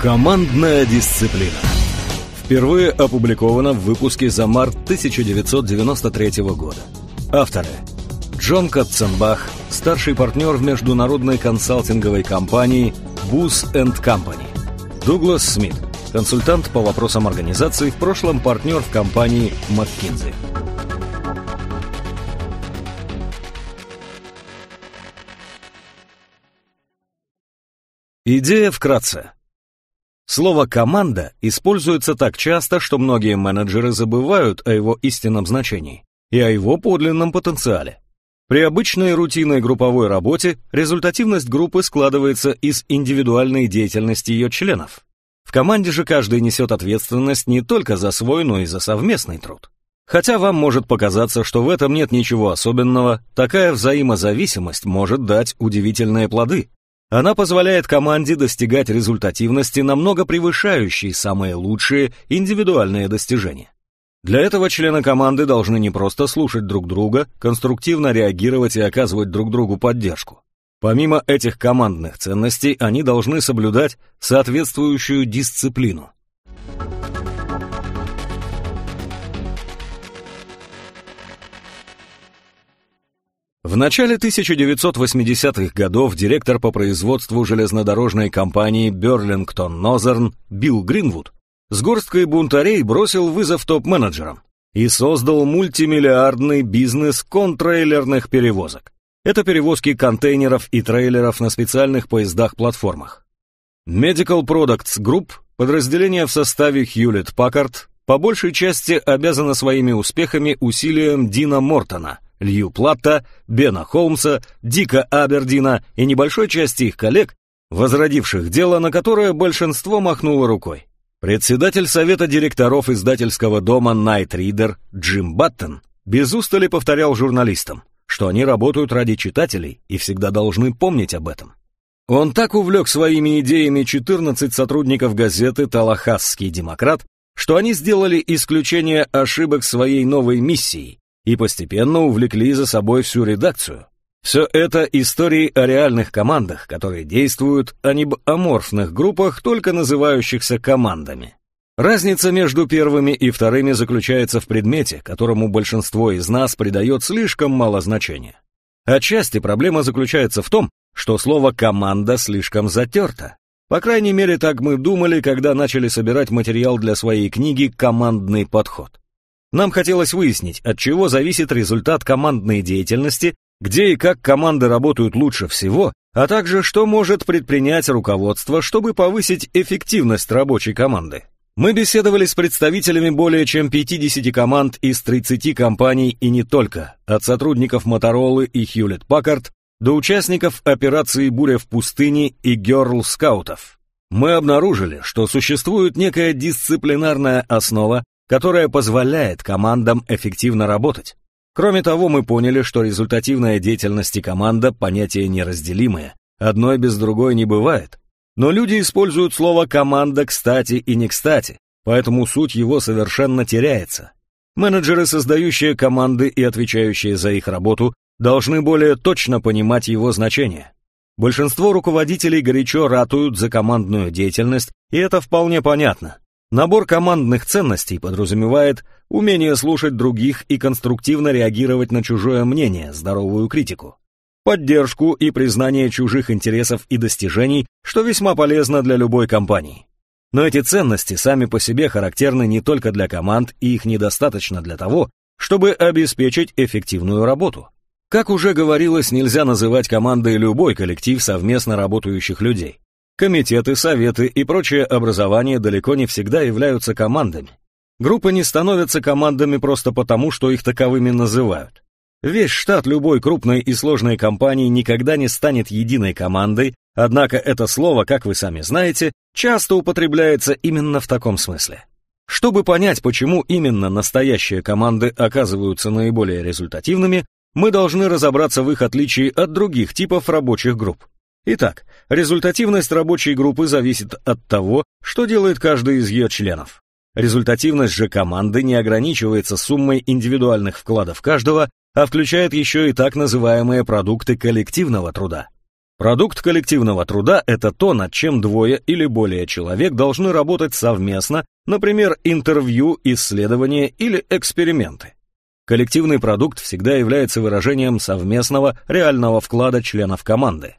Командная дисциплина. Впервые опубликовано в выпуске за март 1993 года. Авторы. Джон Катценбах, старший партнер в международной консалтинговой компании Booz Company. Дуглас Смит, консультант по вопросам организации, в прошлом партнер в компании McKinsey. Идея вкратце. Слово «команда» используется так часто, что многие менеджеры забывают о его истинном значении и о его подлинном потенциале. При обычной рутинной групповой работе результативность группы складывается из индивидуальной деятельности ее членов. В команде же каждый несет ответственность не только за свой, но и за совместный труд. Хотя вам может показаться, что в этом нет ничего особенного, такая взаимозависимость может дать удивительные плоды. Она позволяет команде достигать результативности, намного превышающей самые лучшие индивидуальные достижения. Для этого члены команды должны не просто слушать друг друга, конструктивно реагировать и оказывать друг другу поддержку. Помимо этих командных ценностей, они должны соблюдать соответствующую дисциплину. В начале 1980-х годов директор по производству железнодорожной компании Берлингтон Нозерн Билл Гринвуд с горсткой бунтарей бросил вызов топ-менеджерам и создал мультимиллиардный бизнес контрейлерных перевозок. Это перевозки контейнеров и трейлеров на специальных поездах-платформах. Medical Products Group, подразделение в составе Hewlett Packard, по большей части обязано своими успехами усилиям Дина Мортона – Лью Платта, Бена Холмса, Дика Абердина и небольшой части их коллег, возродивших дело, на которое большинство махнуло рукой. Председатель совета директоров издательского дома Night Reader Джим Баттон без устали повторял журналистам, что они работают ради читателей и всегда должны помнить об этом. Он так увлек своими идеями 14 сотрудников газеты «Талахасский демократ», что они сделали исключение ошибок своей новой миссией и постепенно увлекли за собой всю редакцию. Все это истории о реальных командах, которые действуют, а не об аморфных группах, только называющихся командами. Разница между первыми и вторыми заключается в предмете, которому большинство из нас придает слишком мало значения. Отчасти проблема заключается в том, что слово «команда» слишком затерто. По крайней мере, так мы думали, когда начали собирать материал для своей книги «Командный подход». Нам хотелось выяснить, от чего зависит результат командной деятельности, где и как команды работают лучше всего, а также что может предпринять руководство, чтобы повысить эффективность рабочей команды. Мы беседовали с представителями более чем 50 команд из 30 компаний и не только, от сотрудников Моторолы и Паккард до участников операции «Буря в пустыне» и «Герл-скаутов». Мы обнаружили, что существует некая дисциплинарная основа, которая позволяет командам эффективно работать. Кроме того, мы поняли, что результативная деятельность и команда – понятие неразделимое, одной без другой не бывает. Но люди используют слово «команда» кстати и не кстати, поэтому суть его совершенно теряется. Менеджеры, создающие команды и отвечающие за их работу, должны более точно понимать его значение. Большинство руководителей горячо ратуют за командную деятельность, и это вполне понятно. Набор командных ценностей подразумевает умение слушать других и конструктивно реагировать на чужое мнение, здоровую критику, поддержку и признание чужих интересов и достижений, что весьма полезно для любой компании. Но эти ценности сами по себе характерны не только для команд, и их недостаточно для того, чтобы обеспечить эффективную работу. Как уже говорилось, нельзя называть командой любой коллектив совместно работающих людей. Комитеты, советы и прочее образование далеко не всегда являются командами. Группы не становятся командами просто потому, что их таковыми называют. Весь штат любой крупной и сложной компании никогда не станет единой командой, однако это слово, как вы сами знаете, часто употребляется именно в таком смысле. Чтобы понять, почему именно настоящие команды оказываются наиболее результативными, мы должны разобраться в их отличии от других типов рабочих групп. Итак, результативность рабочей группы зависит от того, что делает каждый из ее членов. Результативность же команды не ограничивается суммой индивидуальных вкладов каждого, а включает еще и так называемые продукты коллективного труда. Продукт коллективного труда – это то, над чем двое или более человек должны работать совместно, например, интервью, исследования или эксперименты. Коллективный продукт всегда является выражением совместного реального вклада членов команды.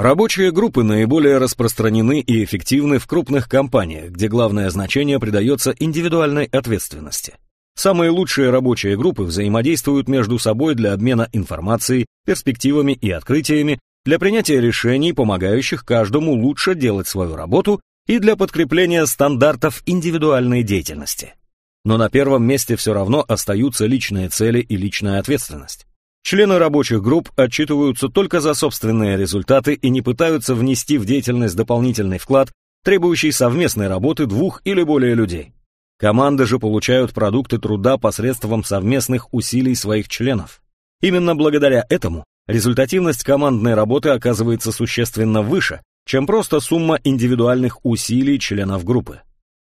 Рабочие группы наиболее распространены и эффективны в крупных компаниях, где главное значение придается индивидуальной ответственности. Самые лучшие рабочие группы взаимодействуют между собой для обмена информацией, перспективами и открытиями, для принятия решений, помогающих каждому лучше делать свою работу и для подкрепления стандартов индивидуальной деятельности. Но на первом месте все равно остаются личные цели и личная ответственность. Члены рабочих групп отчитываются только за собственные результаты и не пытаются внести в деятельность дополнительный вклад, требующий совместной работы двух или более людей. Команды же получают продукты труда посредством совместных усилий своих членов. Именно благодаря этому результативность командной работы оказывается существенно выше, чем просто сумма индивидуальных усилий членов группы.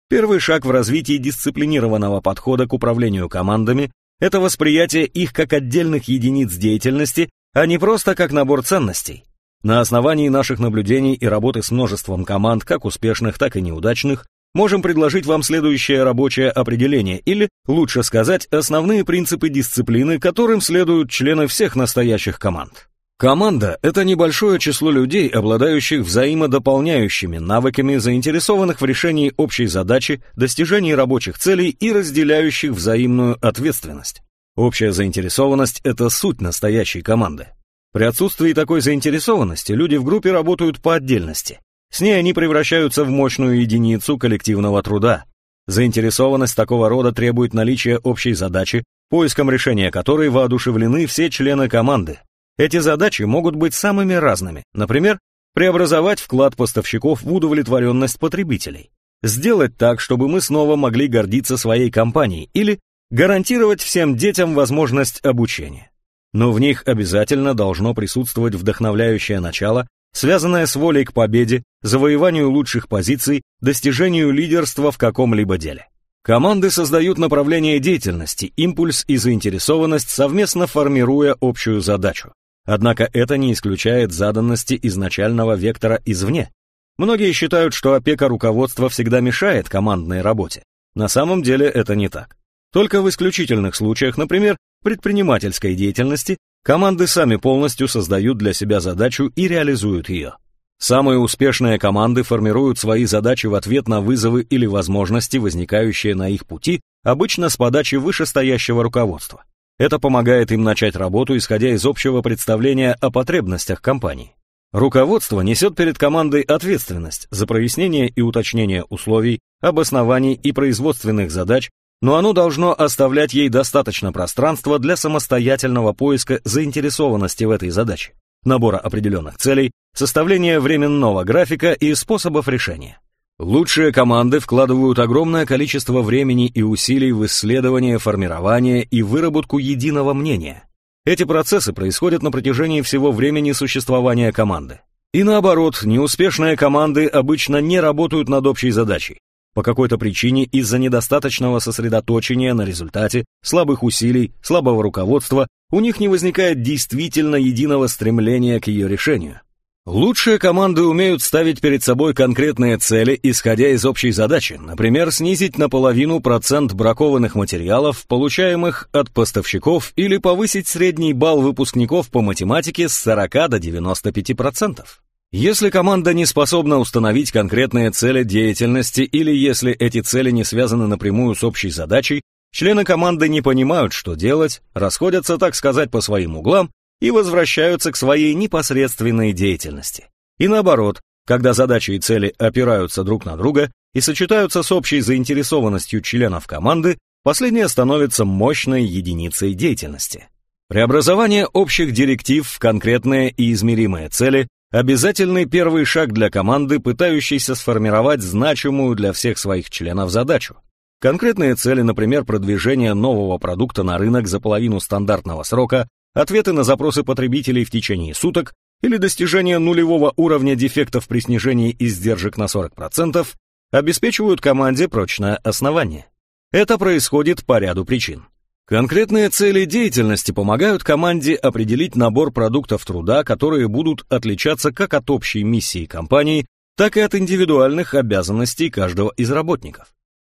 Первый шаг в развитии дисциплинированного подхода к управлению командами это восприятие их как отдельных единиц деятельности, а не просто как набор ценностей. На основании наших наблюдений и работы с множеством команд, как успешных, так и неудачных, можем предложить вам следующее рабочее определение, или, лучше сказать, основные принципы дисциплины, которым следуют члены всех настоящих команд. Команда – это небольшое число людей, обладающих взаимодополняющими навыками, заинтересованных в решении общей задачи, достижении рабочих целей и разделяющих взаимную ответственность. Общая заинтересованность – это суть настоящей команды. При отсутствии такой заинтересованности люди в группе работают по отдельности. С ней они превращаются в мощную единицу коллективного труда. Заинтересованность такого рода требует наличия общей задачи, поиском решения которой воодушевлены все члены команды, эти задачи могут быть самыми разными. Например, преобразовать вклад поставщиков в удовлетворенность потребителей. Сделать так, чтобы мы снова могли гордиться своей компанией или гарантировать всем детям возможность обучения. Но в них обязательно должно присутствовать вдохновляющее начало, связанное с волей к победе, завоеванию лучших позиций, достижению лидерства в каком-либо деле. Команды создают направление деятельности, импульс и заинтересованность, совместно формируя общую задачу. Однако это не исключает заданности изначального вектора извне. Многие считают, что опека руководства всегда мешает командной работе. На самом деле это не так. Только в исключительных случаях, например, предпринимательской деятельности, команды сами полностью создают для себя задачу и реализуют ее. Самые успешные команды формируют свои задачи в ответ на вызовы или возможности, возникающие на их пути, обычно с подачи вышестоящего руководства. Это помогает им начать работу, исходя из общего представления о потребностях компании. Руководство несет перед командой ответственность за прояснение и уточнение условий, обоснований и производственных задач, но оно должно оставлять ей достаточно пространства для самостоятельного поиска заинтересованности в этой задаче, набора определенных целей, составления временного графика и способов решения. Лучшие команды вкладывают огромное количество времени и усилий в исследование, формирование и выработку единого мнения. Эти процессы происходят на протяжении всего времени существования команды. И наоборот, неуспешные команды обычно не работают над общей задачей. По какой-то причине из-за недостаточного сосредоточения на результате, слабых усилий, слабого руководства, у них не возникает действительно единого стремления к ее решению. Лучшие команды умеют ставить перед собой конкретные цели, исходя из общей задачи, например, снизить наполовину процент бракованных материалов, получаемых от поставщиков, или повысить средний балл выпускников по математике с 40 до 95%. Если команда не способна установить конкретные цели деятельности или если эти цели не связаны напрямую с общей задачей, члены команды не понимают, что делать, расходятся, так сказать, по своим углам и возвращаются к своей непосредственной деятельности. И наоборот, когда задачи и цели опираются друг на друга и сочетаются с общей заинтересованностью членов команды, последняя становится мощной единицей деятельности. Преобразование общих директив в конкретные и измеримые цели – обязательный первый шаг для команды, пытающейся сформировать значимую для всех своих членов задачу. Конкретные цели, например, продвижение нового продукта на рынок за половину стандартного срока, ответы на запросы потребителей в течение суток или достижение нулевого уровня дефектов при снижении издержек на 40% обеспечивают команде прочное основание. Это происходит по ряду причин. Конкретные цели деятельности помогают команде определить набор продуктов труда, которые будут отличаться как от общей миссии компании, так и от индивидуальных обязанностей каждого из работников.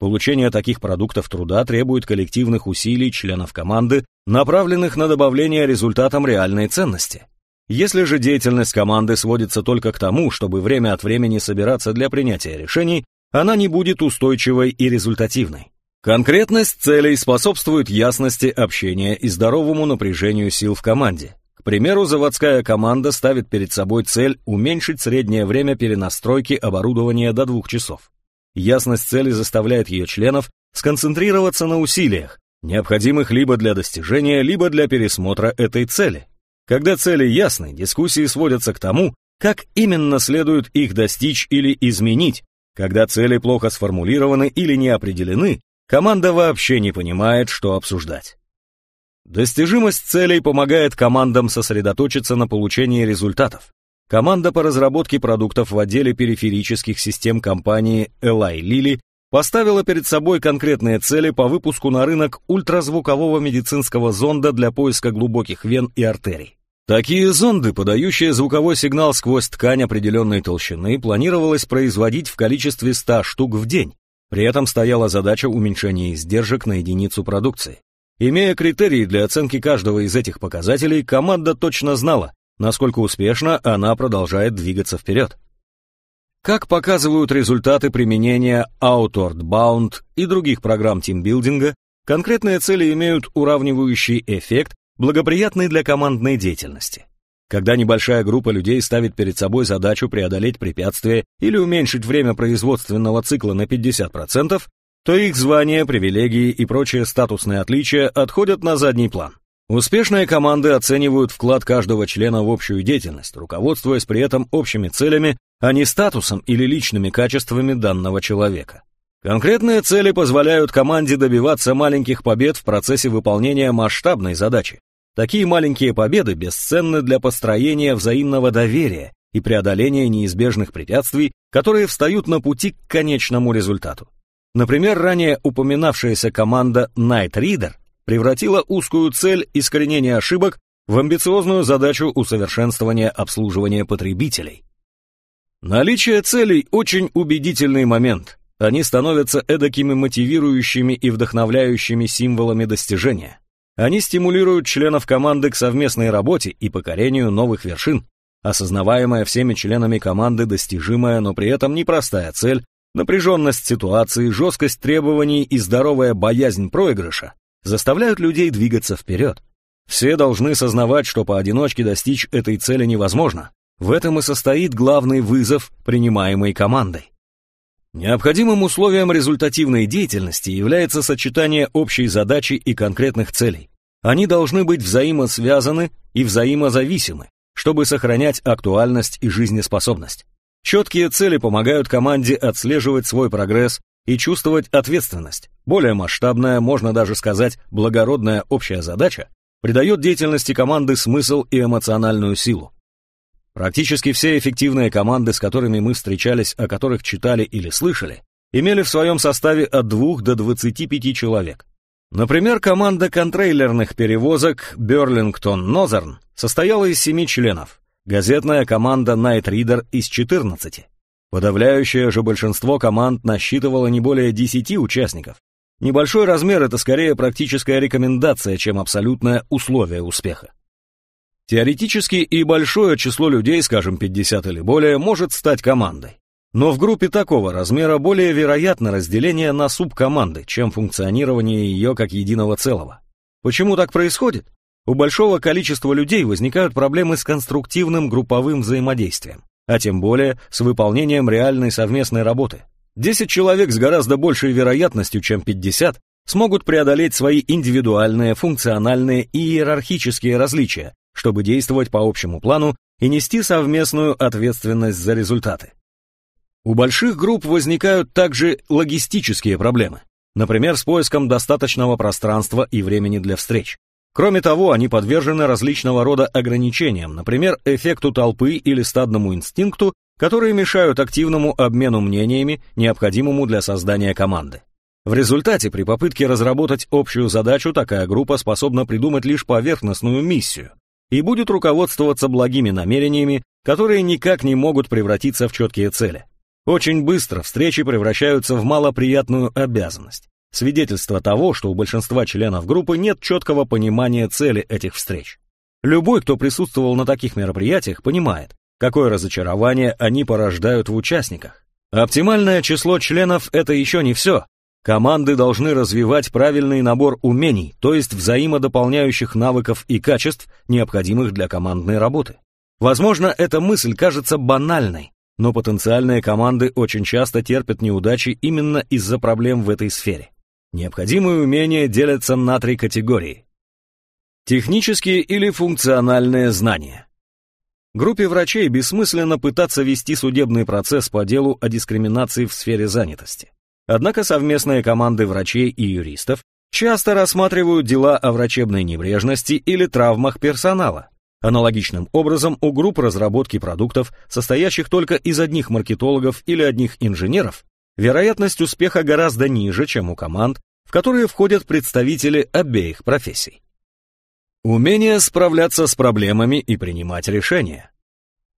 Получение таких продуктов труда требует коллективных усилий членов команды, направленных на добавление результатам реальной ценности. Если же деятельность команды сводится только к тому, чтобы время от времени собираться для принятия решений, она не будет устойчивой и результативной. Конкретность целей способствует ясности общения и здоровому напряжению сил в команде. К примеру, заводская команда ставит перед собой цель уменьшить среднее время перенастройки оборудования до двух часов. Ясность цели заставляет ее членов сконцентрироваться на усилиях, необходимых либо для достижения, либо для пересмотра этой цели. Когда цели ясны, дискуссии сводятся к тому, как именно следует их достичь или изменить. Когда цели плохо сформулированы или не определены, Команда вообще не понимает, что обсуждать. Достижимость целей помогает командам сосредоточиться на получении результатов. Команда по разработке продуктов в отделе периферических систем компании Eli Lilly поставила перед собой конкретные цели по выпуску на рынок ультразвукового медицинского зонда для поиска глубоких вен и артерий. Такие зонды, подающие звуковой сигнал сквозь ткань определенной толщины, планировалось производить в количестве 100 штук в день, при этом стояла задача уменьшения издержек на единицу продукции. Имея критерии для оценки каждого из этих показателей, команда точно знала, насколько успешно она продолжает двигаться вперед. Как показывают результаты применения Outward Bound и других программ тимбилдинга, конкретные цели имеют уравнивающий эффект, благоприятный для командной деятельности. Когда небольшая группа людей ставит перед собой задачу преодолеть препятствие или уменьшить время производственного цикла на 50%, то их звания, привилегии и прочие статусные отличия отходят на задний план. Успешные команды оценивают вклад каждого члена в общую деятельность, руководствуясь при этом общими целями, а не статусом или личными качествами данного человека. Конкретные цели позволяют команде добиваться маленьких побед в процессе выполнения масштабной задачи, Такие маленькие победы бесценны для построения взаимного доверия и преодоления неизбежных препятствий, которые встают на пути к конечному результату. Например, ранее упоминавшаяся команда Night Reader превратила узкую цель искоренения ошибок в амбициозную задачу усовершенствования обслуживания потребителей. Наличие целей – очень убедительный момент. Они становятся эдакими мотивирующими и вдохновляющими символами достижения. Они стимулируют членов команды к совместной работе и покорению новых вершин. Осознаваемая всеми членами команды достижимая, но при этом непростая цель, напряженность ситуации, жесткость требований и здоровая боязнь проигрыша заставляют людей двигаться вперед. Все должны сознавать, что поодиночке достичь этой цели невозможно. В этом и состоит главный вызов, принимаемой командой. Необходимым условием результативной деятельности является сочетание общей задачи и конкретных целей. Они должны быть взаимосвязаны и взаимозависимы, чтобы сохранять актуальность и жизнеспособность. Четкие цели помогают команде отслеживать свой прогресс и чувствовать ответственность. Более масштабная, можно даже сказать, благородная общая задача придает деятельности команды смысл и эмоциональную силу. Практически все эффективные команды, с которыми мы встречались, о которых читали или слышали, имели в своем составе от 2 до 25 человек. Например, команда контрейлерных перевозок Берлингтон Нозерн состояла из 7 членов, газетная команда Night Reader из 14. Подавляющее же большинство команд насчитывало не более 10 участников. Небольшой размер – это скорее практическая рекомендация, чем абсолютное условие успеха. Теоретически и большое число людей, скажем 50 или более, может стать командой. Но в группе такого размера более вероятно разделение на субкоманды, чем функционирование ее как единого целого. Почему так происходит? У большого количества людей возникают проблемы с конструктивным групповым взаимодействием, а тем более с выполнением реальной совместной работы. 10 человек с гораздо большей вероятностью, чем 50, смогут преодолеть свои индивидуальные, функциональные и иерархические различия, чтобы действовать по общему плану и нести совместную ответственность за результаты. У больших групп возникают также логистические проблемы, например, с поиском достаточного пространства и времени для встреч. Кроме того, они подвержены различного рода ограничениям, например, эффекту толпы или стадному инстинкту, которые мешают активному обмену мнениями, необходимому для создания команды. В результате, при попытке разработать общую задачу, такая группа способна придумать лишь поверхностную миссию и будет руководствоваться благими намерениями, которые никак не могут превратиться в четкие цели. Очень быстро встречи превращаются в малоприятную обязанность. Свидетельство того, что у большинства членов группы нет четкого понимания цели этих встреч. Любой, кто присутствовал на таких мероприятиях, понимает, какое разочарование они порождают в участниках. Оптимальное число членов – это еще не все. Команды должны развивать правильный набор умений, то есть взаимодополняющих навыков и качеств, необходимых для командной работы. Возможно, эта мысль кажется банальной, но потенциальные команды очень часто терпят неудачи именно из-за проблем в этой сфере. Необходимые умения делятся на три категории. Технические или функциональные знания. Группе врачей бессмысленно пытаться вести судебный процесс по делу о дискриминации в сфере занятости. Однако совместные команды врачей и юристов часто рассматривают дела о врачебной небрежности или травмах персонала, Аналогичным образом у групп разработки продуктов, состоящих только из одних маркетологов или одних инженеров, вероятность успеха гораздо ниже, чем у команд, в которые входят представители обеих профессий. Умение справляться с проблемами и принимать решения.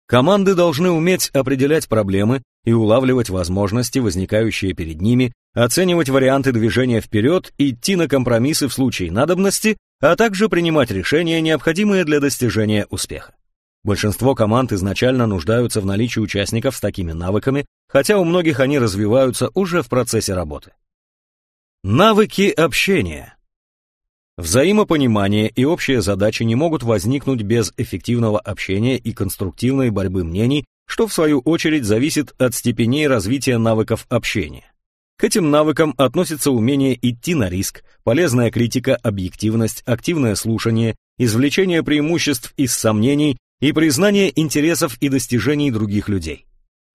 Команды должны уметь определять проблемы и улавливать возможности, возникающие перед ними, оценивать варианты движения вперед, идти на компромиссы в случае надобности а также принимать решения, необходимые для достижения успеха. Большинство команд изначально нуждаются в наличии участников с такими навыками, хотя у многих они развиваются уже в процессе работы. Навыки общения. Взаимопонимание и общие задачи не могут возникнуть без эффективного общения и конструктивной борьбы мнений, что в свою очередь зависит от степеней развития навыков общения. К этим навыкам относятся умение идти на риск, полезная критика, объективность, активное слушание, извлечение преимуществ из сомнений и признание интересов и достижений других людей.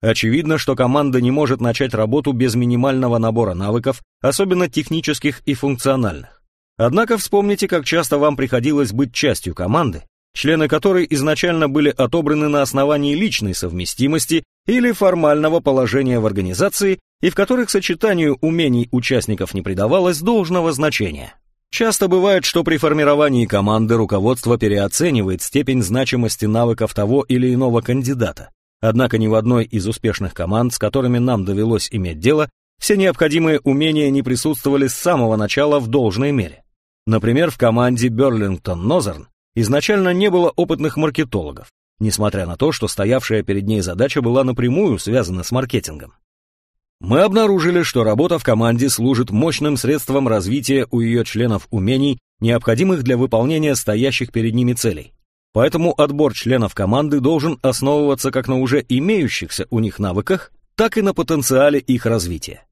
Очевидно, что команда не может начать работу без минимального набора навыков, особенно технических и функциональных. Однако вспомните, как часто вам приходилось быть частью команды, члены которой изначально были отобраны на основании личной совместимости или формального положения в организации и в которых сочетанию умений участников не придавалось должного значения. Часто бывает, что при формировании команды руководство переоценивает степень значимости навыков того или иного кандидата. Однако ни в одной из успешных команд, с которыми нам довелось иметь дело, все необходимые умения не присутствовали с самого начала в должной мере. Например, в команде Берлингтон Нозерн изначально не было опытных маркетологов, несмотря на то, что стоявшая перед ней задача была напрямую связана с маркетингом. Мы обнаружили, что работа в команде служит мощным средством развития у ее членов умений, необходимых для выполнения стоящих перед ними целей. Поэтому отбор членов команды должен основываться как на уже имеющихся у них навыках, так и на потенциале их развития.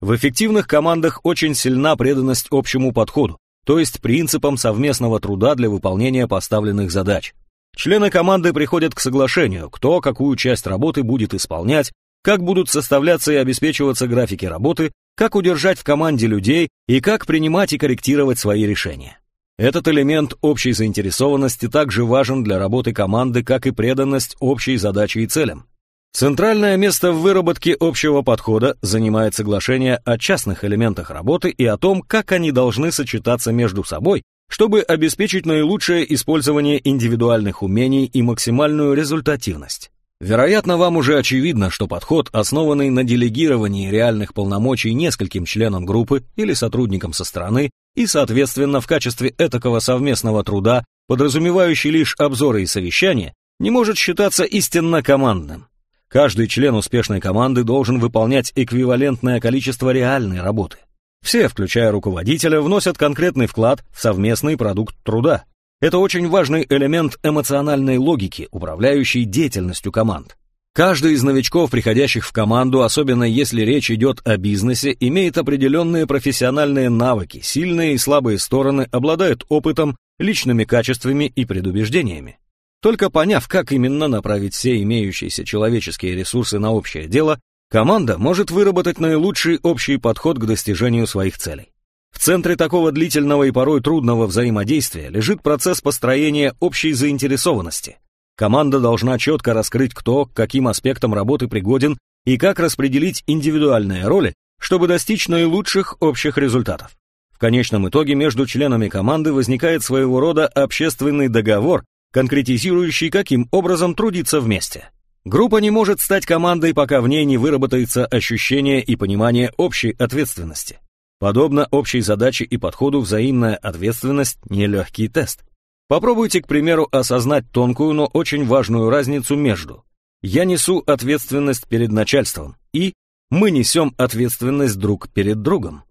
В эффективных командах очень сильна преданность общему подходу, то есть принципам совместного труда для выполнения поставленных задач. Члены команды приходят к соглашению, кто какую часть работы будет исполнять, как будут составляться и обеспечиваться графики работы, как удержать в команде людей и как принимать и корректировать свои решения. Этот элемент общей заинтересованности также важен для работы команды, как и преданность общей задаче и целям. Центральное место в выработке общего подхода занимает соглашение о частных элементах работы и о том, как они должны сочетаться между собой, чтобы обеспечить наилучшее использование индивидуальных умений и максимальную результативность. Вероятно, вам уже очевидно, что подход, основанный на делегировании реальных полномочий нескольким членам группы или сотрудникам со стороны, и, соответственно, в качестве этакого совместного труда, подразумевающий лишь обзоры и совещания, не может считаться истинно командным. Каждый член успешной команды должен выполнять эквивалентное количество реальной работы. Все, включая руководителя, вносят конкретный вклад в совместный продукт труда. Это очень важный элемент эмоциональной логики, управляющей деятельностью команд. Каждый из новичков, приходящих в команду, особенно если речь идет о бизнесе, имеет определенные профессиональные навыки, сильные и слабые стороны, обладает опытом, личными качествами и предубеждениями. Только поняв, как именно направить все имеющиеся человеческие ресурсы на общее дело, команда может выработать наилучший общий подход к достижению своих целей. В центре такого длительного и порой трудного взаимодействия лежит процесс построения общей заинтересованности. Команда должна четко раскрыть, кто к каким аспектам работы пригоден и как распределить индивидуальные роли, чтобы достичь наилучших общих результатов. В конечном итоге между членами команды возникает своего рода общественный договор, конкретизирующий, каким образом трудиться вместе. Группа не может стать командой, пока в ней не выработается ощущение и понимание общей ответственности. Подобно общей задаче и подходу взаимная ответственность – нелегкий тест. Попробуйте, к примеру, осознать тонкую, но очень важную разницу между «я несу ответственность перед начальством» и «мы несем ответственность друг перед другом».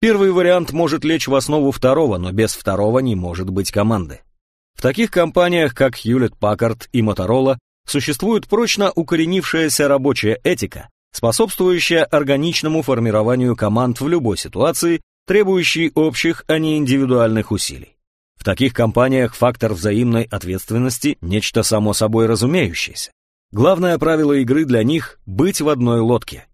Первый вариант может лечь в основу второго, но без второго не может быть команды. В таких компаниях, как Hewlett-Packard и Motorola, существует прочно укоренившаяся рабочая этика, способствующая органичному формированию команд в любой ситуации, требующей общих, а не индивидуальных усилий. В таких компаниях фактор взаимной ответственности – нечто само собой разумеющееся. Главное правило игры для них – быть в одной лодке.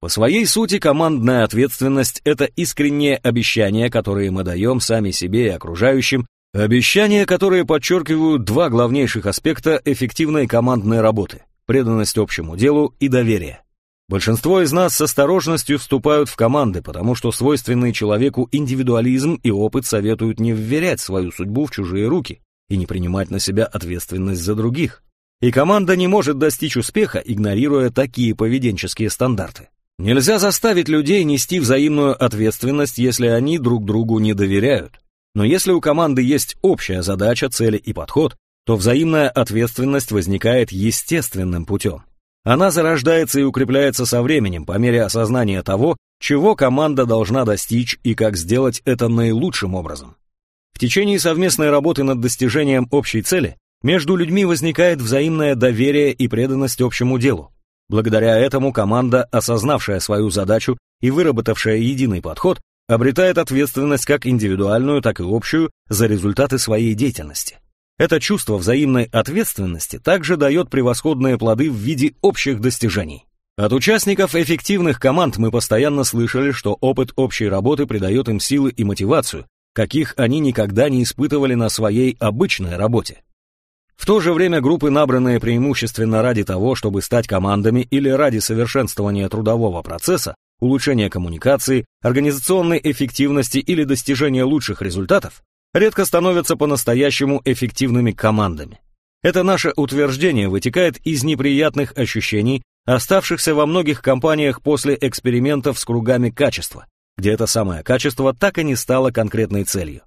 По своей сути, командная ответственность – это искреннее обещания, которые мы даем сами себе и окружающим, обещания, которые подчеркивают два главнейших аспекта эффективной командной работы – преданность общему делу и доверие. Большинство из нас с осторожностью вступают в команды, потому что свойственный человеку индивидуализм и опыт советуют не вверять свою судьбу в чужие руки и не принимать на себя ответственность за других. И команда не может достичь успеха, игнорируя такие поведенческие стандарты. Нельзя заставить людей нести взаимную ответственность, если они друг другу не доверяют. Но если у команды есть общая задача, цели и подход, то взаимная ответственность возникает естественным путем. Она зарождается и укрепляется со временем по мере осознания того, чего команда должна достичь и как сделать это наилучшим образом. В течение совместной работы над достижением общей цели между людьми возникает взаимное доверие и преданность общему делу. Благодаря этому команда, осознавшая свою задачу и выработавшая единый подход, обретает ответственность как индивидуальную, так и общую за результаты своей деятельности. Это чувство взаимной ответственности также дает превосходные плоды в виде общих достижений. От участников эффективных команд мы постоянно слышали, что опыт общей работы придает им силы и мотивацию, каких они никогда не испытывали на своей обычной работе. В то же время группы, набранные преимущественно ради того, чтобы стать командами или ради совершенствования трудового процесса, улучшения коммуникации, организационной эффективности или достижения лучших результатов, редко становятся по-настоящему эффективными командами. Это наше утверждение вытекает из неприятных ощущений, оставшихся во многих компаниях после экспериментов с кругами качества, где это самое качество так и не стало конкретной целью.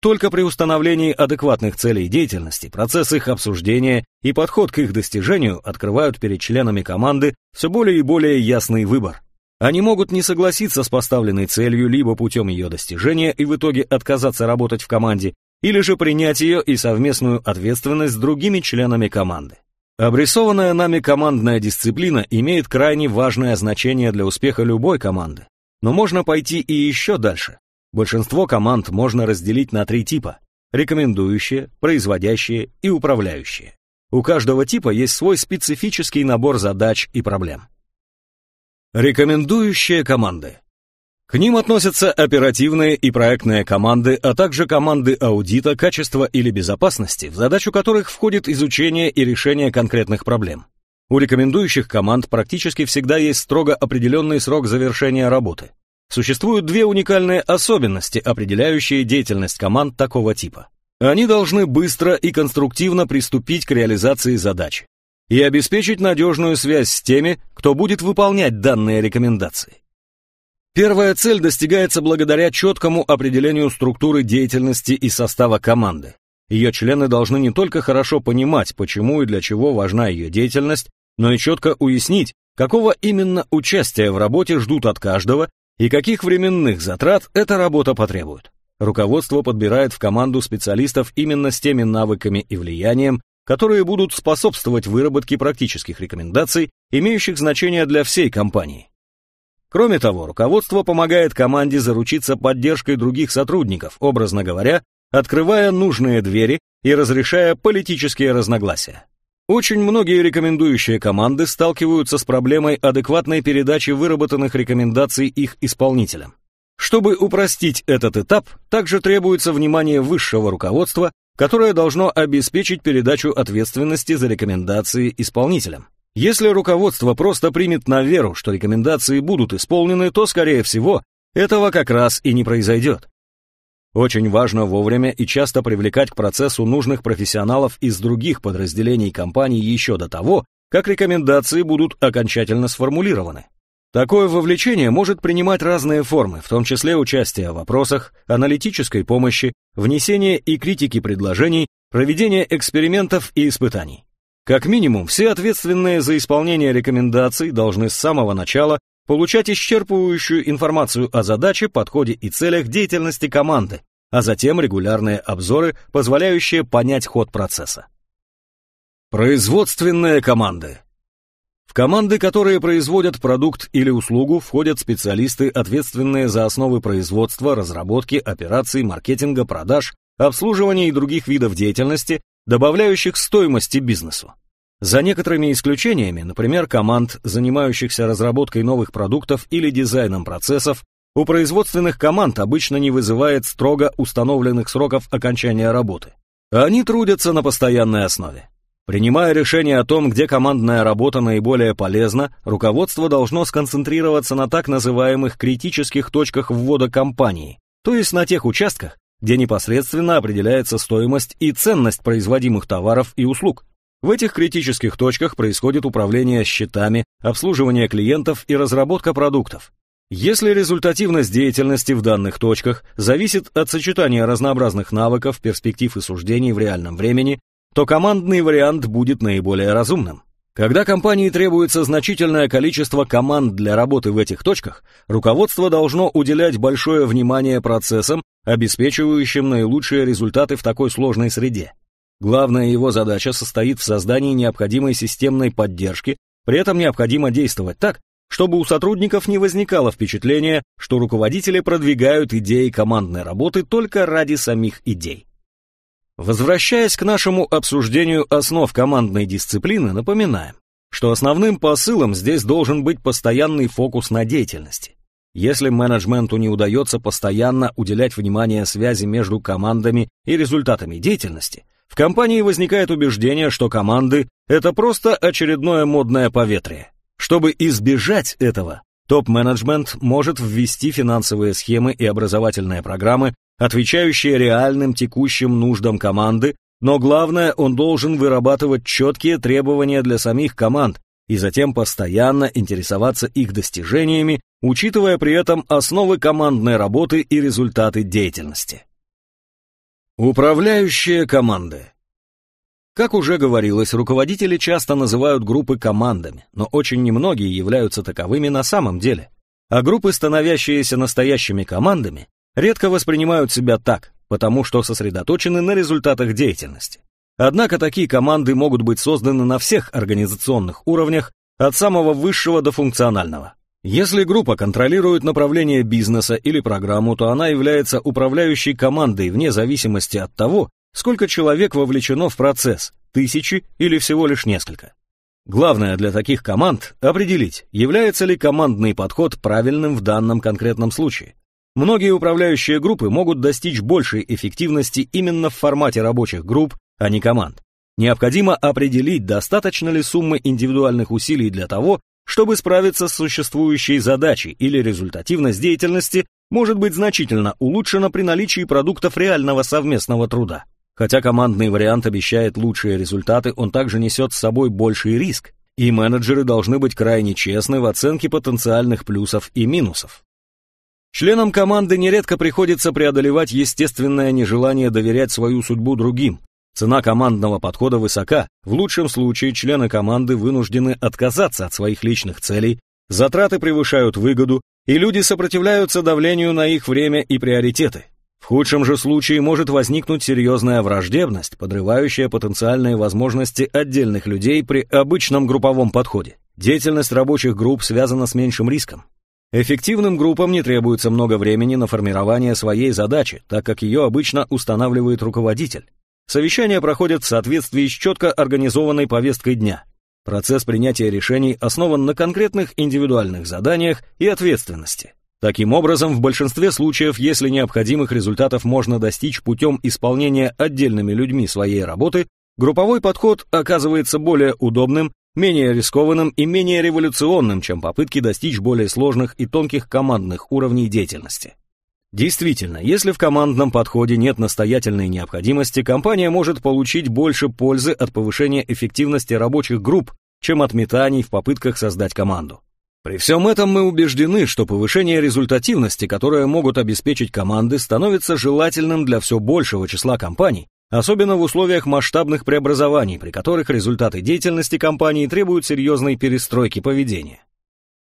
Только при установлении адекватных целей деятельности, процесс их обсуждения и подход к их достижению открывают перед членами команды все более и более ясный выбор. Они могут не согласиться с поставленной целью либо путем ее достижения и в итоге отказаться работать в команде, или же принять ее и совместную ответственность с другими членами команды. Обрисованная нами командная дисциплина имеет крайне важное значение для успеха любой команды. Но можно пойти и еще дальше. Большинство команд можно разделить на три типа – рекомендующие, производящие и управляющие. У каждого типа есть свой специфический набор задач и проблем. Рекомендующие команды. К ним относятся оперативные и проектные команды, а также команды аудита, качества или безопасности, в задачу которых входит изучение и решение конкретных проблем. У рекомендующих команд практически всегда есть строго определенный срок завершения работы. Существуют две уникальные особенности, определяющие деятельность команд такого типа. Они должны быстро и конструктивно приступить к реализации задачи и обеспечить надежную связь с теми, кто будет выполнять данные рекомендации. Первая цель достигается благодаря четкому определению структуры деятельности и состава команды. Ее члены должны не только хорошо понимать, почему и для чего важна ее деятельность, но и четко уяснить, какого именно участия в работе ждут от каждого и каких временных затрат эта работа потребует. Руководство подбирает в команду специалистов именно с теми навыками и влиянием, которые будут способствовать выработке практических рекомендаций, имеющих значение для всей компании. Кроме того, руководство помогает команде заручиться поддержкой других сотрудников, образно говоря, открывая нужные двери и разрешая политические разногласия. Очень многие рекомендующие команды сталкиваются с проблемой адекватной передачи выработанных рекомендаций их исполнителям. Чтобы упростить этот этап, также требуется внимание высшего руководства, которое должно обеспечить передачу ответственности за рекомендации исполнителям. Если руководство просто примет на веру, что рекомендации будут исполнены, то, скорее всего, этого как раз и не произойдет. Очень важно вовремя и часто привлекать к процессу нужных профессионалов из других подразделений компании еще до того, как рекомендации будут окончательно сформулированы. Такое вовлечение может принимать разные формы, в том числе участие в вопросах, аналитической помощи, внесение и критики предложений, проведение экспериментов и испытаний. Как минимум, все ответственные за исполнение рекомендаций должны с самого начала получать исчерпывающую информацию о задаче, подходе и целях деятельности команды, а затем регулярные обзоры, позволяющие понять ход процесса. Производственные команды команды, которые производят продукт или услугу, входят специалисты, ответственные за основы производства, разработки, операций, маркетинга, продаж, обслуживания и других видов деятельности, добавляющих стоимости бизнесу. За некоторыми исключениями, например, команд, занимающихся разработкой новых продуктов или дизайном процессов, у производственных команд обычно не вызывает строго установленных сроков окончания работы. Они трудятся на постоянной основе. Принимая решение о том, где командная работа наиболее полезна, руководство должно сконцентрироваться на так называемых критических точках ввода компании, то есть на тех участках, где непосредственно определяется стоимость и ценность производимых товаров и услуг. В этих критических точках происходит управление счетами, обслуживание клиентов и разработка продуктов. Если результативность деятельности в данных точках зависит от сочетания разнообразных навыков, перспектив и суждений в реальном времени, то командный вариант будет наиболее разумным. Когда компании требуется значительное количество команд для работы в этих точках, руководство должно уделять большое внимание процессам, обеспечивающим наилучшие результаты в такой сложной среде. Главная его задача состоит в создании необходимой системной поддержки, при этом необходимо действовать так, чтобы у сотрудников не возникало впечатления, что руководители продвигают идеи командной работы только ради самих идей. Возвращаясь к нашему обсуждению основ командной дисциплины, напоминаем, что основным посылом здесь должен быть постоянный фокус на деятельности. Если менеджменту не удается постоянно уделять внимание связи между командами и результатами деятельности, в компании возникает убеждение, что команды – это просто очередное модное поветрие. Чтобы избежать этого, топ-менеджмент может ввести финансовые схемы и образовательные программы, отвечающие реальным текущим нуждам команды, но главное, он должен вырабатывать четкие требования для самих команд и затем постоянно интересоваться их достижениями, учитывая при этом основы командной работы и результаты деятельности. Управляющие команды как уже говорилось, руководители часто называют группы командами, но очень немногие являются таковыми на самом деле. А группы, становящиеся настоящими командами, редко воспринимают себя так, потому что сосредоточены на результатах деятельности. Однако такие команды могут быть созданы на всех организационных уровнях, от самого высшего до функционального. Если группа контролирует направление бизнеса или программу, то она является управляющей командой вне зависимости от того, сколько человек вовлечено в процесс, тысячи или всего лишь несколько. Главное для таких команд определить, является ли командный подход правильным в данном конкретном случае. Многие управляющие группы могут достичь большей эффективности именно в формате рабочих групп, а не команд. Необходимо определить, достаточно ли суммы индивидуальных усилий для того, чтобы справиться с существующей задачей или результативность деятельности может быть значительно улучшена при наличии продуктов реального совместного труда. Хотя командный вариант обещает лучшие результаты, он также несет с собой больший риск, и менеджеры должны быть крайне честны в оценке потенциальных плюсов и минусов. Членам команды нередко приходится преодолевать естественное нежелание доверять свою судьбу другим. Цена командного подхода высока, в лучшем случае члены команды вынуждены отказаться от своих личных целей, затраты превышают выгоду, и люди сопротивляются давлению на их время и приоритеты. В худшем же случае может возникнуть серьезная враждебность, подрывающая потенциальные возможности отдельных людей при обычном групповом подходе. Деятельность рабочих групп связана с меньшим риском. Эффективным группам не требуется много времени на формирование своей задачи, так как ее обычно устанавливает руководитель. Совещания проходят в соответствии с четко организованной повесткой дня. Процесс принятия решений основан на конкретных индивидуальных заданиях и ответственности. Таким образом, в большинстве случаев, если необходимых результатов можно достичь путем исполнения отдельными людьми своей работы, групповой подход оказывается более удобным менее рискованным и менее революционным, чем попытки достичь более сложных и тонких командных уровней деятельности. Действительно, если в командном подходе нет настоятельной необходимости, компания может получить больше пользы от повышения эффективности рабочих групп, чем от метаний в попытках создать команду. При всем этом мы убеждены, что повышение результативности, которое могут обеспечить команды, становится желательным для все большего числа компаний, особенно в условиях масштабных преобразований, при которых результаты деятельности компании требуют серьезной перестройки поведения.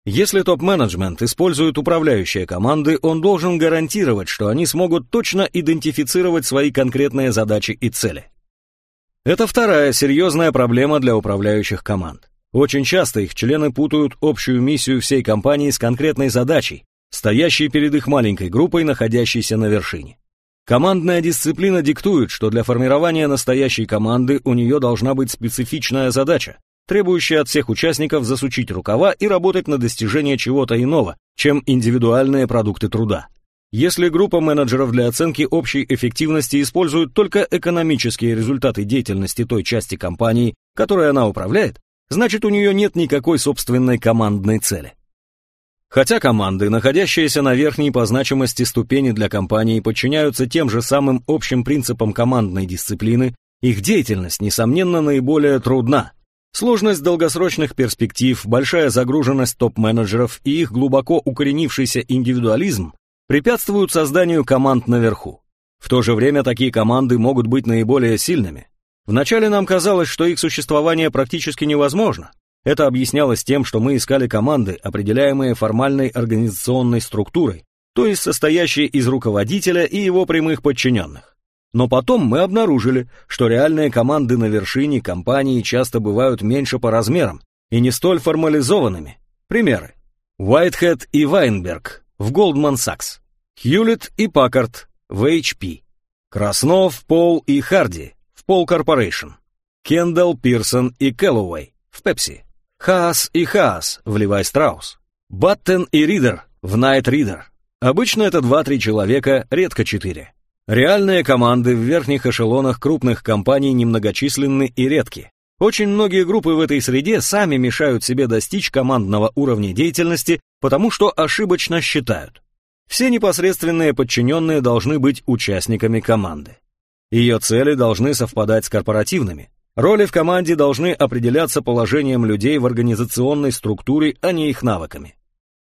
Если топ-менеджмент использует управляющие команды, он должен гарантировать, что они смогут точно идентифицировать свои конкретные задачи и цели. Это вторая серьезная проблема для управляющих команд. Очень часто их члены путают общую миссию всей компании с конкретной задачей, стоящей перед их маленькой группой, находящейся на вершине. Командная дисциплина диктует, что для формирования настоящей команды у нее должна быть специфичная задача, требующая от всех участников засучить рукава и работать на достижение чего-то иного, чем индивидуальные продукты труда. Если группа менеджеров для оценки общей эффективности использует только экономические результаты деятельности той части компании, которой она управляет, значит у нее нет никакой собственной командной цели. Хотя команды, находящиеся на верхней по значимости ступени для компании, подчиняются тем же самым общим принципам командной дисциплины, их деятельность, несомненно, наиболее трудна, Сложность долгосрочных перспектив, большая загруженность топ-менеджеров и их глубоко укоренившийся индивидуализм препятствуют созданию команд наверху. В то же время такие команды могут быть наиболее сильными. Вначале нам казалось, что их существование практически невозможно. Это объяснялось тем, что мы искали команды, определяемые формальной организационной структурой, то есть состоящие из руководителя и его прямых подчиненных. Но потом мы обнаружили, что реальные команды на вершине компании часто бывают меньше по размерам и не столь формализованными. Примеры. Уайтхед и Вайнберг в Goldman Sachs, Хьюлетт и Паккарт в HP, Краснов, Пол и Харди в Pall Corporation, Кендалл, Пирсон и Кэллоуэй в Пепси, Хаас и Хаас в Levi Strauss, Баттен и Ридер в Knight Ridder. Обычно это 2-3 человека, редко 4. Реальные команды в верхних эшелонах крупных компаний немногочисленны и редки. Очень многие группы в этой среде сами мешают себе достичь командного уровня деятельности, потому что ошибочно считают. Все непосредственные подчиненные должны быть участниками команды. Ее цели должны совпадать с корпоративными. Роли в команде должны определяться положением людей в организационной структуре, а не их навыками.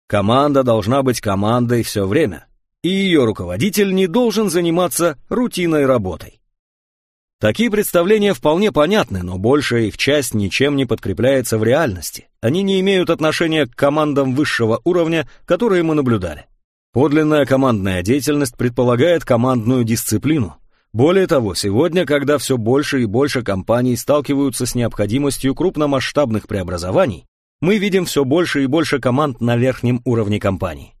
Команда должна быть командой все время и ее руководитель не должен заниматься рутинной работой. Такие представления вполне понятны, но большая их часть ничем не подкрепляется в реальности. Они не имеют отношения к командам высшего уровня, которые мы наблюдали. Подлинная командная деятельность предполагает командную дисциплину. Более того, сегодня, когда все больше и больше компаний сталкиваются с необходимостью крупномасштабных преобразований, мы видим все больше и больше команд на верхнем уровне компаний.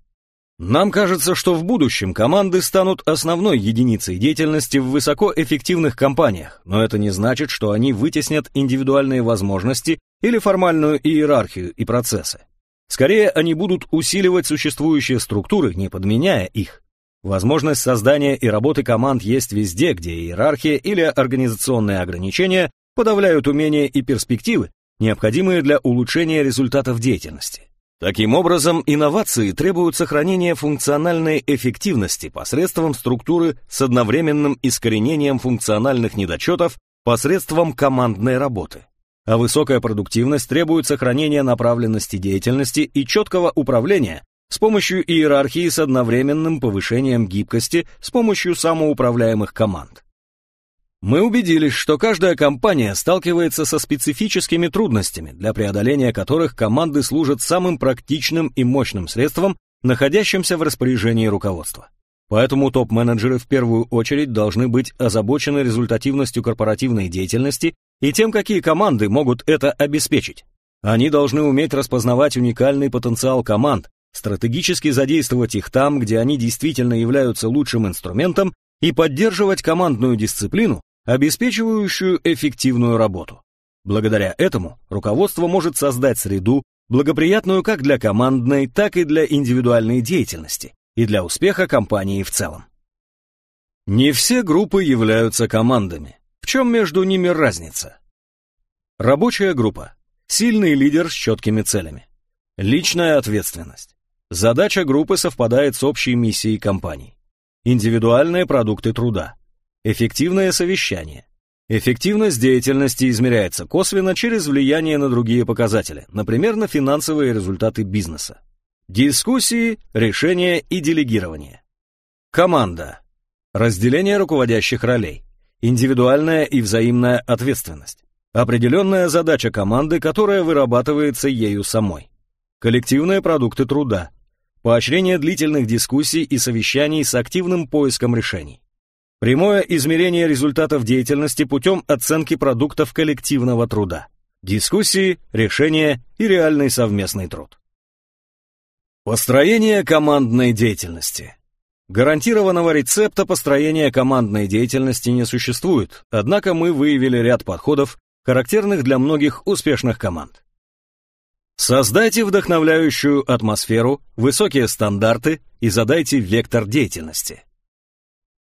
Нам кажется, что в будущем команды станут основной единицей деятельности в высокоэффективных компаниях, но это не значит, что они вытеснят индивидуальные возможности или формальную иерархию и процессы. Скорее, они будут усиливать существующие структуры, не подменяя их. Возможность создания и работы команд есть везде, где иерархия или организационные ограничения подавляют умения и перспективы, необходимые для улучшения результатов деятельности. Таким образом, инновации требуют сохранения функциональной эффективности посредством структуры с одновременным искоренением функциональных недочетов посредством командной работы. А высокая продуктивность требует сохранения направленности деятельности и четкого управления с помощью иерархии с одновременным повышением гибкости с помощью самоуправляемых команд. Мы убедились, что каждая компания сталкивается со специфическими трудностями, для преодоления которых команды служат самым практичным и мощным средством, находящимся в распоряжении руководства. Поэтому топ-менеджеры в первую очередь должны быть озабочены результативностью корпоративной деятельности и тем, какие команды могут это обеспечить. Они должны уметь распознавать уникальный потенциал команд, стратегически задействовать их там, где они действительно являются лучшим инструментом, и поддерживать командную дисциплину, обеспечивающую эффективную работу. Благодаря этому руководство может создать среду, благоприятную как для командной, так и для индивидуальной деятельности и для успеха компании в целом. Не все группы являются командами. В чем между ними разница? Рабочая группа. Сильный лидер с четкими целями. Личная ответственность. Задача группы совпадает с общей миссией компании. Индивидуальные продукты труда. Эффективное совещание. Эффективность деятельности измеряется косвенно через влияние на другие показатели, например, на финансовые результаты бизнеса. Дискуссии, решения и делегирование. Команда. Разделение руководящих ролей. Индивидуальная и взаимная ответственность. Определенная задача команды, которая вырабатывается ею самой. Коллективные продукты труда. Поощрение длительных дискуссий и совещаний с активным поиском решений. Прямое измерение результатов деятельности путем оценки продуктов коллективного труда. Дискуссии, решения и реальный совместный труд. Построение командной деятельности. Гарантированного рецепта построения командной деятельности не существует, однако мы выявили ряд подходов, характерных для многих успешных команд. Создайте вдохновляющую атмосферу, высокие стандарты и задайте вектор деятельности.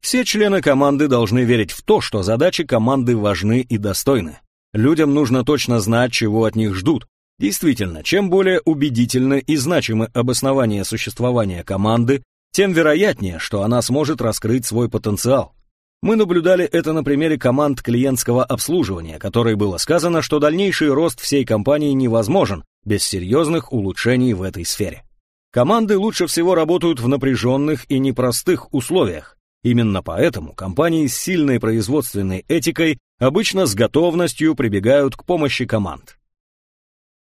Все члены команды должны верить в то, что задачи команды важны и достойны. Людям нужно точно знать, чего от них ждут. Действительно, чем более убедительны и значимы обоснования существования команды, тем вероятнее, что она сможет раскрыть свой потенциал. Мы наблюдали это на примере команд клиентского обслуживания, которой было сказано, что дальнейший рост всей компании невозможен без серьезных улучшений в этой сфере. Команды лучше всего работают в напряженных и непростых условиях, Именно поэтому компании с сильной производственной этикой обычно с готовностью прибегают к помощи команд.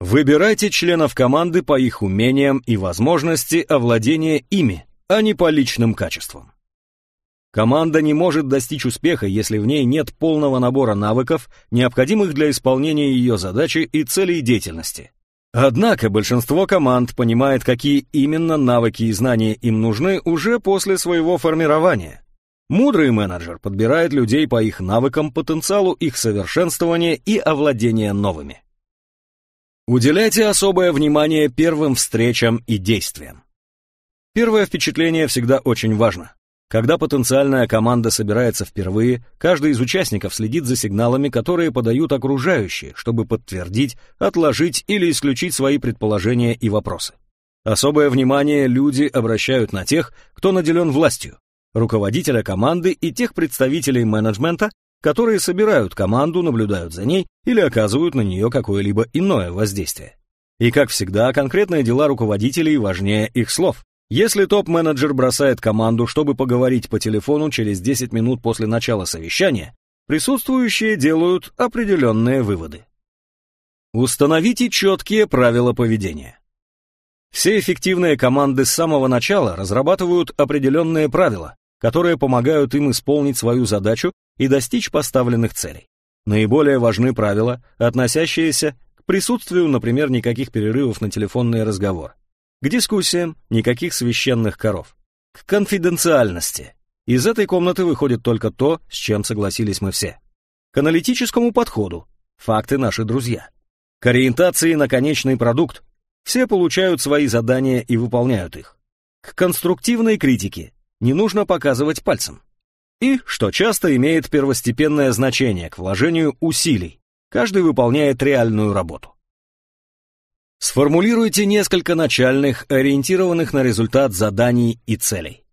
Выбирайте членов команды по их умениям и возможности овладения ими, а не по личным качествам. Команда не может достичь успеха, если в ней нет полного набора навыков, необходимых для исполнения ее задачи и целей деятельности. Однако большинство команд понимает, какие именно навыки и знания им нужны уже после своего формирования. Мудрый менеджер подбирает людей по их навыкам, потенциалу их совершенствования и овладения новыми. Уделяйте особое внимание первым встречам и действиям. Первое впечатление всегда очень важно. Когда потенциальная команда собирается впервые, каждый из участников следит за сигналами, которые подают окружающие, чтобы подтвердить, отложить или исключить свои предположения и вопросы. Особое внимание люди обращают на тех, кто наделен властью, руководителя команды и тех представителей менеджмента, которые собирают команду, наблюдают за ней или оказывают на нее какое-либо иное воздействие. И, как всегда, конкретные дела руководителей важнее их слов. Если топ-менеджер бросает команду, чтобы поговорить по телефону через 10 минут после начала совещания, присутствующие делают определенные выводы. Установите четкие правила поведения. Все эффективные команды с самого начала разрабатывают определенные правила, которые помогают им исполнить свою задачу и достичь поставленных целей. Наиболее важны правила, относящиеся к присутствию, например, никаких перерывов на телефонный разговор, к дискуссиям никаких священных коров. К конфиденциальности. Из этой комнаты выходит только то, с чем согласились мы все. К аналитическому подходу. Факты наши друзья. К ориентации на конечный продукт. Все получают свои задания и выполняют их. К конструктивной критике. Не нужно показывать пальцем. И, что часто имеет первостепенное значение, к вложению усилий. Каждый выполняет реальную работу. Сформулируйте несколько начальных, ориентированных на результат заданий и целей.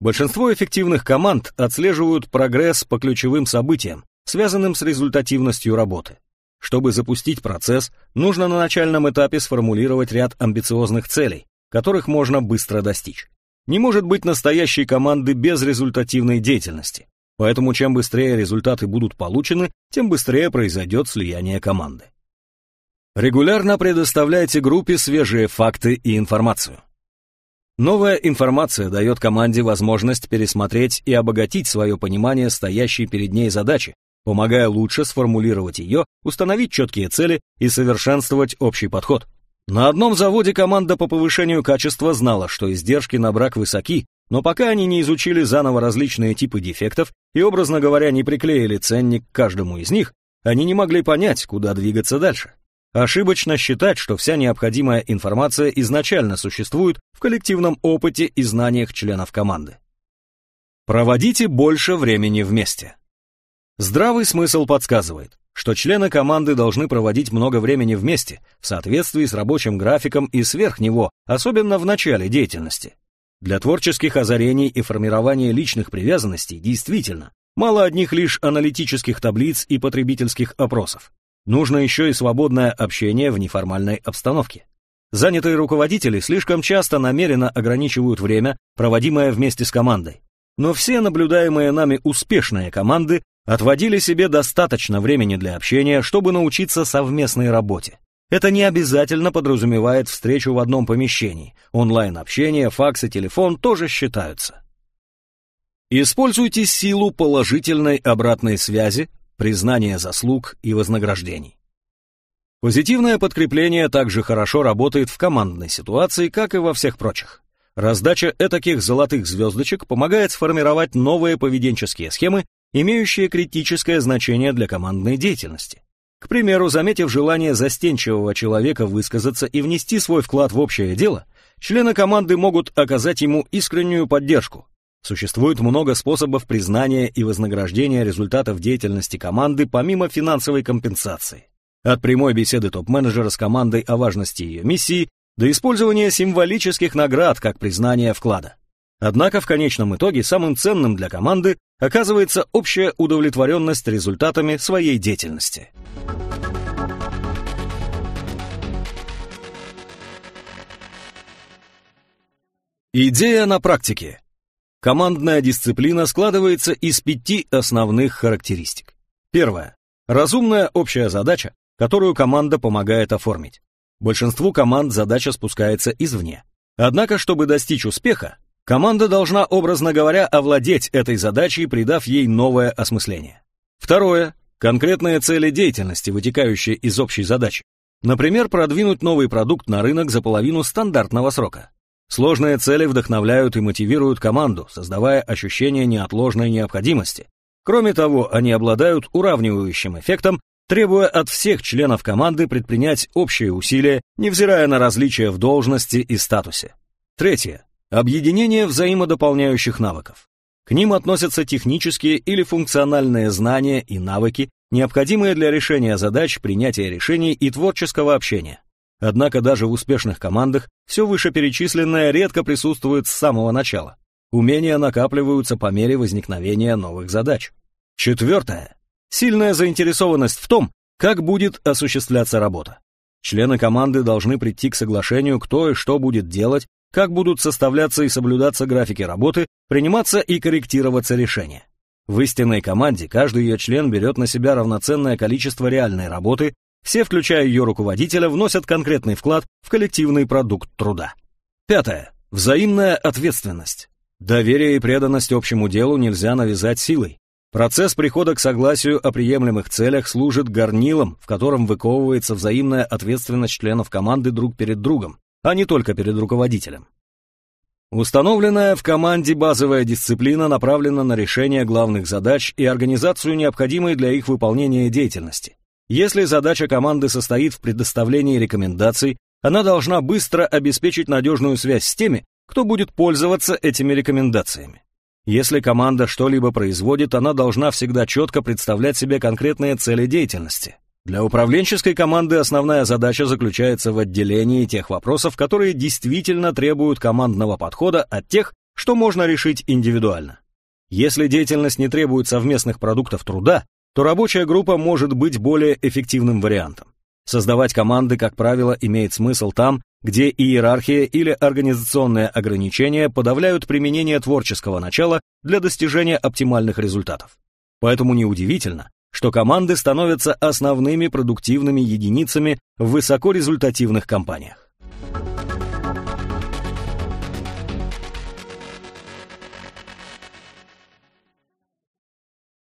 Большинство эффективных команд отслеживают прогресс по ключевым событиям, связанным с результативностью работы. Чтобы запустить процесс, нужно на начальном этапе сформулировать ряд амбициозных целей, которых можно быстро достичь. Не может быть настоящей команды без результативной деятельности, поэтому чем быстрее результаты будут получены, тем быстрее произойдет слияние команды. Регулярно предоставляйте группе свежие факты и информацию. Новая информация дает команде возможность пересмотреть и обогатить свое понимание стоящей перед ней задачи, помогая лучше сформулировать ее, установить четкие цели и совершенствовать общий подход. На одном заводе команда по повышению качества знала, что издержки на брак высоки, но пока они не изучили заново различные типы дефектов и, образно говоря, не приклеили ценник к каждому из них, они не могли понять, куда двигаться дальше. Ошибочно считать, что вся необходимая информация изначально существует в коллективном опыте и знаниях членов команды. Проводите больше времени вместе. Здравый смысл подсказывает, что члены команды должны проводить много времени вместе, в соответствии с рабочим графиком и сверх него, особенно в начале деятельности. Для творческих озарений и формирования личных привязанностей действительно мало одних лишь аналитических таблиц и потребительских опросов. Нужно еще и свободное общение в неформальной обстановке. Занятые руководители слишком часто намеренно ограничивают время, проводимое вместе с командой. Но все наблюдаемые нами успешные команды отводили себе достаточно времени для общения, чтобы научиться совместной работе. Это не обязательно подразумевает встречу в одном помещении. Онлайн-общение, факс и телефон тоже считаются. Используйте силу положительной обратной связи, признания заслуг и вознаграждений. Позитивное подкрепление также хорошо работает в командной ситуации, как и во всех прочих. Раздача этаких золотых звездочек помогает сформировать новые поведенческие схемы, имеющие критическое значение для командной деятельности. К примеру, заметив желание застенчивого человека высказаться и внести свой вклад в общее дело, члены команды могут оказать ему искреннюю поддержку. Существует много способов признания и вознаграждения результатов деятельности команды помимо финансовой компенсации. От прямой беседы топ-менеджера с командой о важности ее миссии до использования символических наград как признание вклада. Однако в конечном итоге самым ценным для команды оказывается общая удовлетворенность результатами своей деятельности. Идея на практике. Командная дисциплина складывается из пяти основных характеристик. Первое. Разумная общая задача, которую команда помогает оформить. Большинству команд задача спускается извне. Однако, чтобы достичь успеха, команда должна, образно говоря, овладеть этой задачей, придав ей новое осмысление. Второе. Конкретные цели деятельности, вытекающие из общей задачи. Например, продвинуть новый продукт на рынок за половину стандартного срока. Сложные цели вдохновляют и мотивируют команду, создавая ощущение неотложной необходимости. Кроме того, они обладают уравнивающим эффектом, требуя от всех членов команды предпринять общие усилия, невзирая на различия в должности и статусе. Третье. Объединение взаимодополняющих навыков. К ним относятся технические или функциональные знания и навыки, необходимые для решения задач, принятия решений и творческого общения. Однако даже в успешных командах все вышеперечисленное редко присутствует с самого начала. Умения накапливаются по мере возникновения новых задач. Четвертое. Сильная заинтересованность в том, как будет осуществляться работа. Члены команды должны прийти к соглашению, кто и что будет делать, как будут составляться и соблюдаться графики работы, приниматься и корректироваться решения. В истинной команде каждый ее член берет на себя равноценное количество реальной работы, все, включая ее руководителя, вносят конкретный вклад в коллективный продукт труда. Пятое. Взаимная ответственность. Доверие и преданность общему делу нельзя навязать силой. Процесс прихода к согласию о приемлемых целях служит горнилом, в котором выковывается взаимная ответственность членов команды друг перед другом, а не только перед руководителем. Установленная в команде базовая дисциплина направлена на решение главных задач и организацию необходимой для их выполнения деятельности. Если задача команды состоит в предоставлении рекомендаций, она должна быстро обеспечить надежную связь с теми, кто будет пользоваться этими рекомендациями. Если команда что-либо производит, она должна всегда четко представлять себе конкретные цели деятельности. Для управленческой команды основная задача заключается в отделении тех вопросов, которые действительно требуют командного подхода от тех, что можно решить индивидуально. Если деятельность не требует совместных продуктов труда, то рабочая группа может быть более эффективным вариантом. Создавать команды, как правило, имеет смысл там, где иерархия или организационные ограничения подавляют применение творческого начала для достижения оптимальных результатов. Поэтому неудивительно, что команды становятся основными продуктивными единицами в высокорезультативных компаниях.